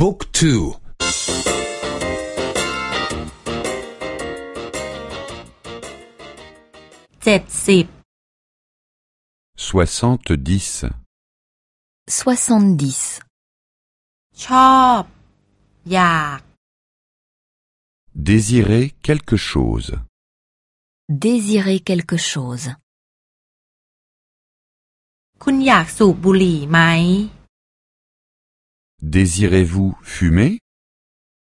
บุ๊กทูเจ็ดสิบ soixante-dix, soixante-dix, ชอบ อยาก désirer quelque chose, désirer quelque chose. คุณอยากสูบบุหรี่ไหม désirez-vous fumer,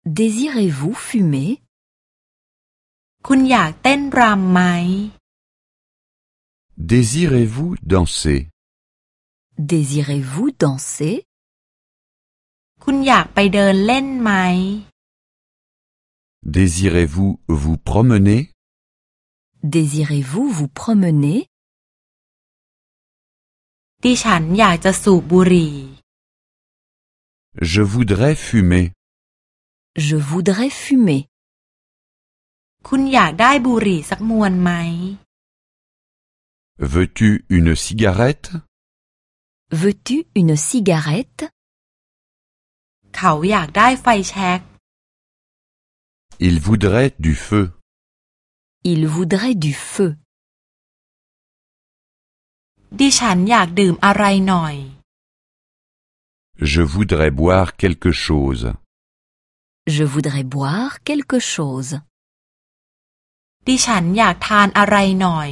Désirez-vous fumer คุณอยากเต้นรำไหม désirez-vous danser, Désirez-vous danser คุณอยากไปเดินเล่นไหม désirez-vous vous promener, Désirez-vous vous promener ดิฉันอยากจะสูบบุหรี่ je voudrais fumer, Je voudrais fumer คุณอยากได้บุหรี่สักมวนไหม veux-tu une cigarette, Veux-tu une cigarette เขาอยากได้ไฟแช็ก il voudrait du feu, Il voudrait du feu ดิฉันอยากดื่มอะไรหน่อย je voudrais boire quelque chose, Je voudrais boire quelque chose ดิฉันอยากทานอะไรหน่อย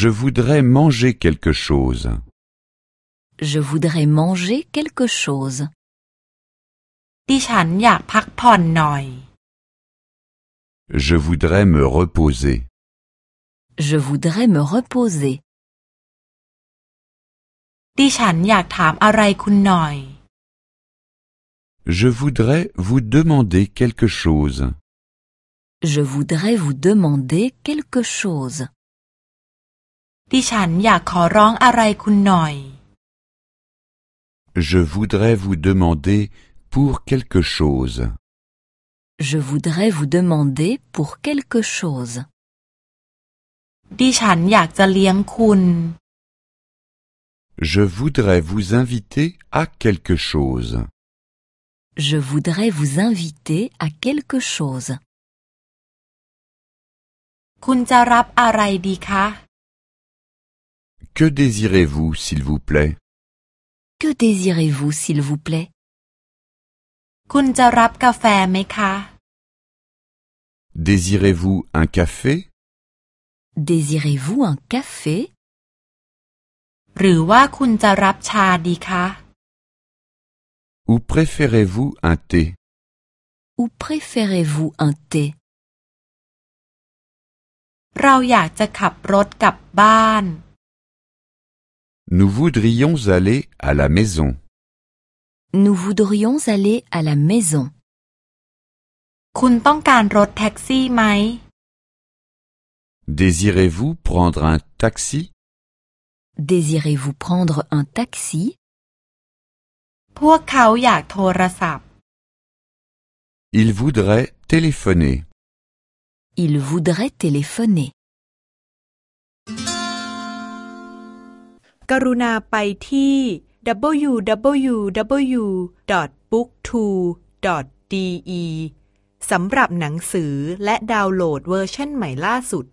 je voudrais manger quelque chose, Je voudrais manger quelque chose ดิฉันอยากพักผ่อนหน่อย je voudrais me reposer, Je voudrais me reposer ดิฉันอยากถามอะไรคุณหน่อย je voudrais vous demander quelque chose, Je voudrais vous demander quelque chose ดิฉันอยากขอร้องอะไรคุณหน่อย je voudrais vous demander pour quelque chose. Je voudrais vous demander pour quelque chose ดิฉันอยากจะเลี้ยงคุณ Je voudrais vous inviter à quelque chose. Je voudrais vous inviter à quelque chose. Que désirez-vous, s'il vous plaît? Que désirez-vous, s'il vous plaît? Désirez-vous un café? Désirez-vous un café? หรือว่าคุณจะรับชาดีคะ Ou préférez-vous un thé Ou préférez-vous un thé เราอยากจะขับรถกลับบ้าน Nous voudrions aller à la maison. Nous voudrions aller à la maison คุณต้องการรถแท็กซี่ไหม Désirez-vous prendre un taxi Désirez-vous prendre un taxi พวกเขาอยากโทรศัพท์ Il voudrait téléphoner. Il voudrait téléphoner กรุณาไปที่ www.booktwo.de สำหรับหนังสือและดาวน์โหลดเวอร์ชันใหม่ล่าสุด